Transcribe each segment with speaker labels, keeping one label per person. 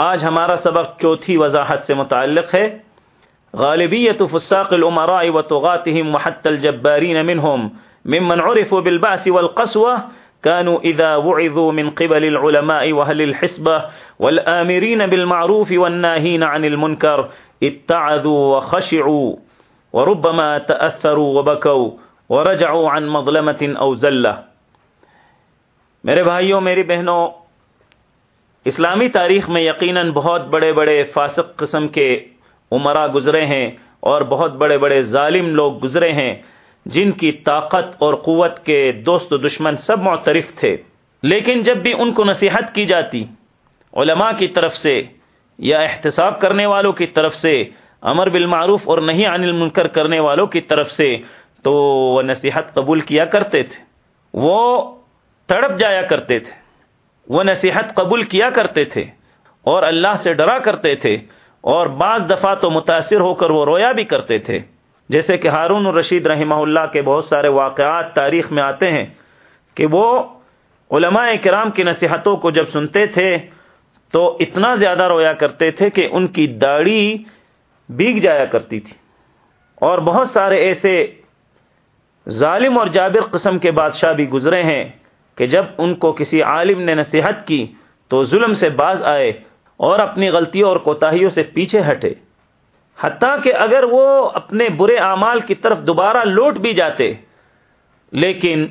Speaker 1: آج ہمارا سبق چوتھی وضاحت سے متعلق ہے۔ غالبیت فساق العمراء وطغاتهم وحتى الجبارين منهم ممن عرفوا بالبعث والقسوة كانوا إذا وعظوا من قبل العلماء وهل الحسبة والآمرين بالمعروف والناهين عن المنكر اتعذوا وخشعوا وربما تأثروا وبكوا ورجعوا عن مظلمة أو زلة۔ میرے بھائیوں، میری بہنوں اسلامی تاریخ میں یقیناً بہت بڑے بڑے فاسق قسم کے عمرہ گزرے ہیں اور بہت بڑے بڑے ظالم لوگ گزرے ہیں جن کی طاقت اور قوت کے دوست و دشمن سب معترف تھے۔ لیکن جب بھی ان کو نصیحت کی جاتی، علماء کی طرف سے یا احتساب کرنے والوں کی طرف سے، امر بالمعروف اور نہیں عن المنکر کرنے والوں کی طرف سے، تو وہ نصیحت قبول کیا کرتے تھے۔ وہ تڑپ جایا کرتے تھے۔ وہ نصیحت قبول کیا کرتے تھے اور اللہ سے ڈرا کرتے تھے اور بعض دفعہ تو متاثر ہو کر وہ رویا بھی کرتے تھے۔ جیسے کہ ہارون الرشید رحمہ اللہ کے بہت سارے واقعات تاریخ میں آتے ہیں کہ وہ علماء کرام کی نصیحتوں کو جب سنتے تھے تو اتنا زیادہ رویا کرتے تھے کہ ان کی داڑھی بیگ جایا کرتی تھی۔ اور بہت سارے ایسے ظالم اور جابر قسم کے بادشاہ بھی گزرے ہیں۔ کہ جب ان کو کسی عالم نے نصیحت کی تو ظلم سے باز آئے اور اپنی غلطیوں اور کوتاہیوں سے پیچھے ہٹے۔ حتیٰ کہ اگر وہ اپنے برے اعمال کی طرف دوبارہ لوٹ بھی جاتے۔ لیکن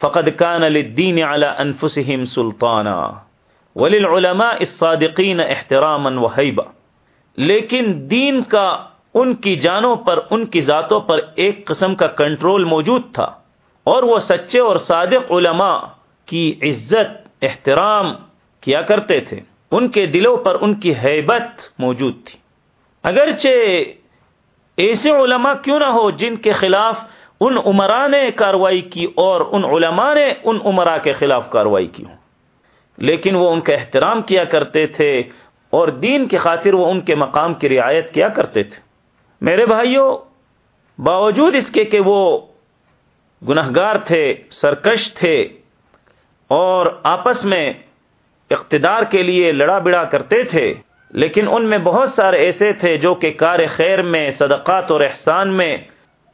Speaker 1: فقد کان للدین علی انفسهم سلطانا وللعلماء الصادقین احتراما وحیبا۔ لیکن دین کا ان کی جانوں پر، ان کی ذاتوں پر ایک قسم کا کنٹرول موجود تھا۔ اور وہ سچے اور صادق علماء کی عزت، احترام کیا کرتے تھے۔ ان کے دلوں پر ان کی حیبت موجود تھی۔ اگرچہ ایسے علماء کیوں نہ ہو جن کے خلاف ان عمرا نے کاروائی کی اور ان علماء نے ان عمرا کے خلاف کاروائی کی ہو۔ لیکن وہ ان کا احترام کیا کرتے تھے اور دین کی خاطر وہ ان کے مقام کی رعایت کیا کرتے تھے۔ میرے بھائیوں، باوجود اس کے کہ وہ گنہگار تھے، سرکش تھے اور آپس میں اقتدار کے لیے لڑا بڑا کرتے تھے۔ لیکن ان میں بہت سارے ایسے تھے جو کہ کار خیر میں، صدقات اور احسان میں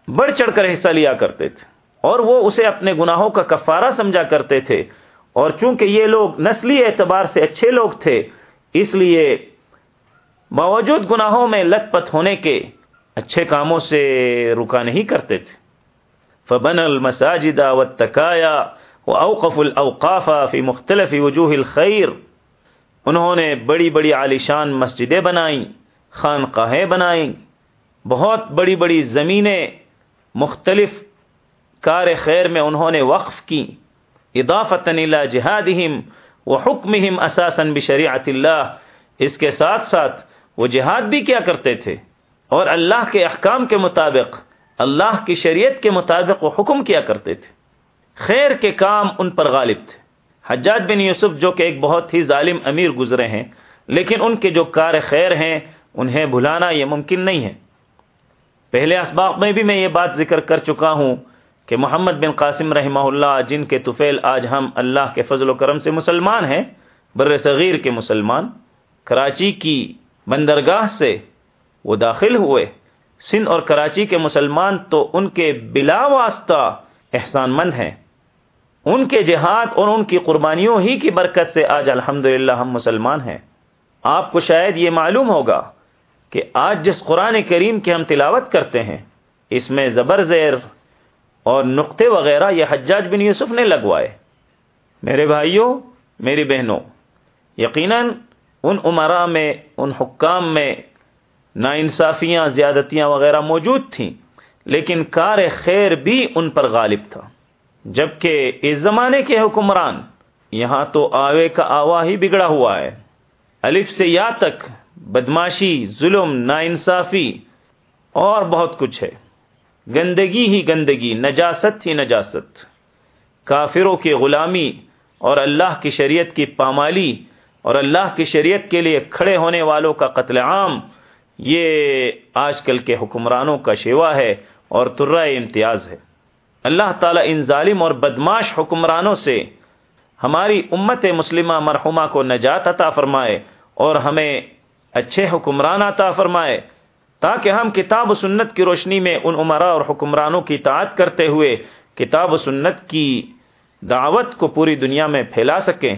Speaker 1: بڑھ چڑھ کر حصہ لیا کرتے تھے۔ اور وہ اسے اپنے گناہوں کا کفارہ سمجھا کرتے تھے۔ اور چونکہ یہ لوگ نسلی اعتبار سے اچھے لوگ تھے، اس لیے باوجود گناہوں میں لت پت ہونے کے اچھے کاموں سے رکا نہیں کرتے تھے۔ فبن المساجد والتکایا واوقف الاوقاف فی مختلف وجوہ الخیر انہوں نے بڑی بڑی عالیشان مسجدیں بنائیں، خانقاہیں بنائیں، بہت بڑی بڑی زمینیں، مختلف کار خیر میں انہوں نے وقف کی اضافت الى جہادہم و حکمہم اساسا بشریعت اللہ. اس کے ساتھ ساتھ وہ جہاد بھی کیا کرتے تھے اور اللہ کے احکام کے مطابق اللہ کی شریعت کے مطابق وہ حکم کیا کرتے تھے۔ خیر کے کام ان پر غالب تھے۔ حجاج بن یوسف جو کہ ایک بہت ہی ظالم امیر گزرے ہیں، لیکن ان کے جو کار خیر ہیں، انہیں بھلانا یہ ممکن نہیں ہے۔ پہلے اسباق میں بھی میں یہ بات ذکر کر چکا ہوں کہ محمد بن قاسم رحمہ اللہ، جن کے طفیل آج ہم اللہ کے فضل و کرم سے مسلمان ہیں، بر صغیر کے مسلمان، کراچی کی بندرگاہ سے وہ داخل ہوئے۔ سندھ اور کراچی کے مسلمان تو ان کے بلا واسطہ احسان مند ہیں۔ ان کے جہاد اور ان کی قربانیوں ہی کی برکت سے آج الحمد ہم مسلمان ہیں۔ آپ کو شاید یہ معلوم ہوگا کہ آج جس قرآن کریم کی ہم تلاوت کرتے ہیں، اس میں زبر زیر اور نقطے وغیرہ یہ حجاج بن یوسف نے لگوائے۔ میرے بھائیوں، میری بہنوں، یقیناً ان عمرا میں، ان حکام میں ناانصافیاں، زیادتیاں وغیرہ موجود تھیں، لیکن کار خیر بھی ان پر غالب تھا۔ جبکہ اس زمانے کے حکمران، یہاں تو آوے کا آوا ہی بگڑا ہوا ہے۔ الف سے یا تک، بدماشی، ظلم، ناانصافی اور بہت کچھ ہے۔ گندگی ہی گندگی، نجاست ہی نجاست۔ کافروں کی غلامی اور اللہ کی شریعت کی پامالی اور اللہ کی شریعت کے لیے کھڑے ہونے والوں کا قتل عام یہ آج کل کے حکمرانوں کا شیوا ہے اور ترہ امتیاز ہے۔ اللہ تعالیٰ ان ظالم اور بدماش حکمرانوں سے ہماری امت مسلمہ مرحومہ کو نجات عطا فرمائے اور ہمیں اچھے حکمران عطا فرمائے تاکہ ہم کتاب و سنت کی روشنی میں ان عمرا اور حکمرانوں کی اطاعت کرتے ہوئے کتاب و سنت کی دعوت کو پوری دنیا میں پھیلا سکیں۔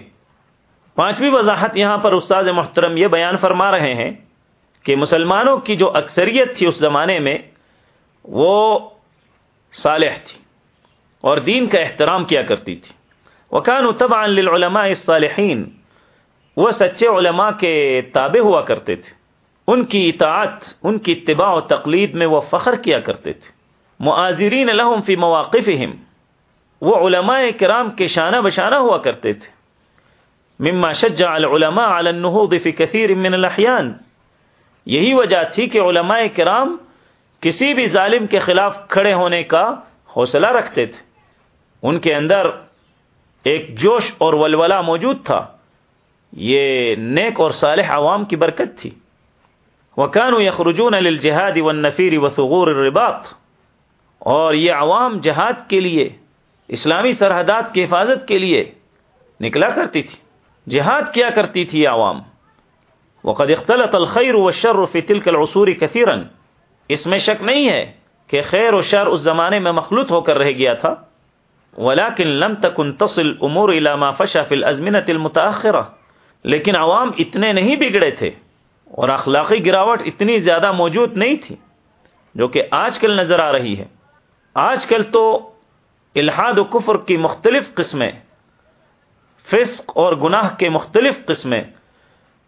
Speaker 1: پانچویں وضاحت یہاں پر استاذ محترم یہ بیان فرما رہے ہیں کہ مسلمانوں کی جو اکثریت تھی اس زمانے میں، وہ صالح تھی اور دین کا احترام کیا کرتی تھی۔ وکان طبعا للعلماء الصالحین وہ سچے علماء کے تابع ہوا کرتے تھے۔ ان کی اطاعت، ان کی اتباع و تقلید میں وہ فخر کیا کرتے تھے۔ معاذرین لهم فی مواقفہم وہ علماء کرام کے شانہ بشانہ ہوا کرتے تھے۔ مما شجع العلماء على النهوض في كثير من الاحيان یہی وجہ تھی کہ علماء کرام کسی بھی ظالم کے خلاف کھڑے ہونے کا حوصلہ رکھتے تھے۔ ان کے اندر ایک جوش اور ولولہ موجود تھا۔ یہ نیک اور صالح عوام کی برکت تھی۔ وکانو یخرجون للجہاد والنفیر وثغور الرباط۔ اور یہ عوام جہاد کے لیے، اسلامی سرحدات کی حفاظت کے لیے نکلا کرتی تھی۔ جہاد کیا کرتی تھی عوام؟ وقد اختلط الخیر والشر في تلك العصور كثيرا۔ اس میں شک نہیں ہے کہ خیر و شر اس زمانے میں مخلوط ہو کر رہ گیا تھا۔ ولكن لم تكن تصل امور الى ما فشى في الازمنه المتاخره لیکن عوام اتنے نہیں بگڑے تھے اور اخلاقی گراوٹ اتنی زیادہ موجود نہیں تھی جو کہ آج کل نظر آ رہی ہے۔ آج کل تو الحاد و کفر کی مختلف قسمیں، فسق اور گناہ کے مختلف قسمیں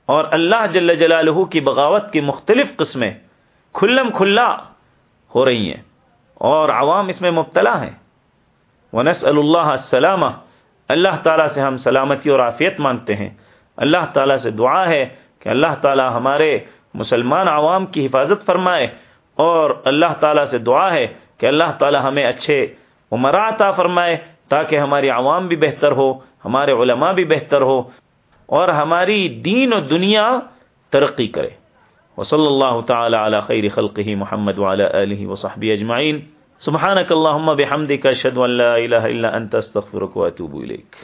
Speaker 1: اور اللہ جل جلالہ کی بغاوت کی مختلف قسمیں کھلم کھلا ہو رہی ہیں اور عوام اس میں مبتلا ہیں۔ ونس اللہ السلامہ اللہ تعالیٰ سے ہم سلامتی اور عافیت مانگتے ہیں۔ اللہ تعالیٰ سے دعا ہے کہ اللہ تعالیٰ ہمارے مسلمان عوام کی حفاظت فرمائے اور اللہ تعالیٰ سے دعا ہے کہ اللہ تعالیٰ ہمیں اچھے عمرا عطا فرمائے تاکہ ہماری عوام بھی بہتر ہو، ہمارے علماء بھی بہتر ہو۔ اور ہماری دین و دنیا ترقی کرے۔ وصلی اللہ تعالی علی خیر خلقہ محمد وعلی آلہ وصحبہ اجمعین۔ سبحانک اللہم بحمدک، اشہد ان لا الہ الا انت، استغفرک واتوب الیک۔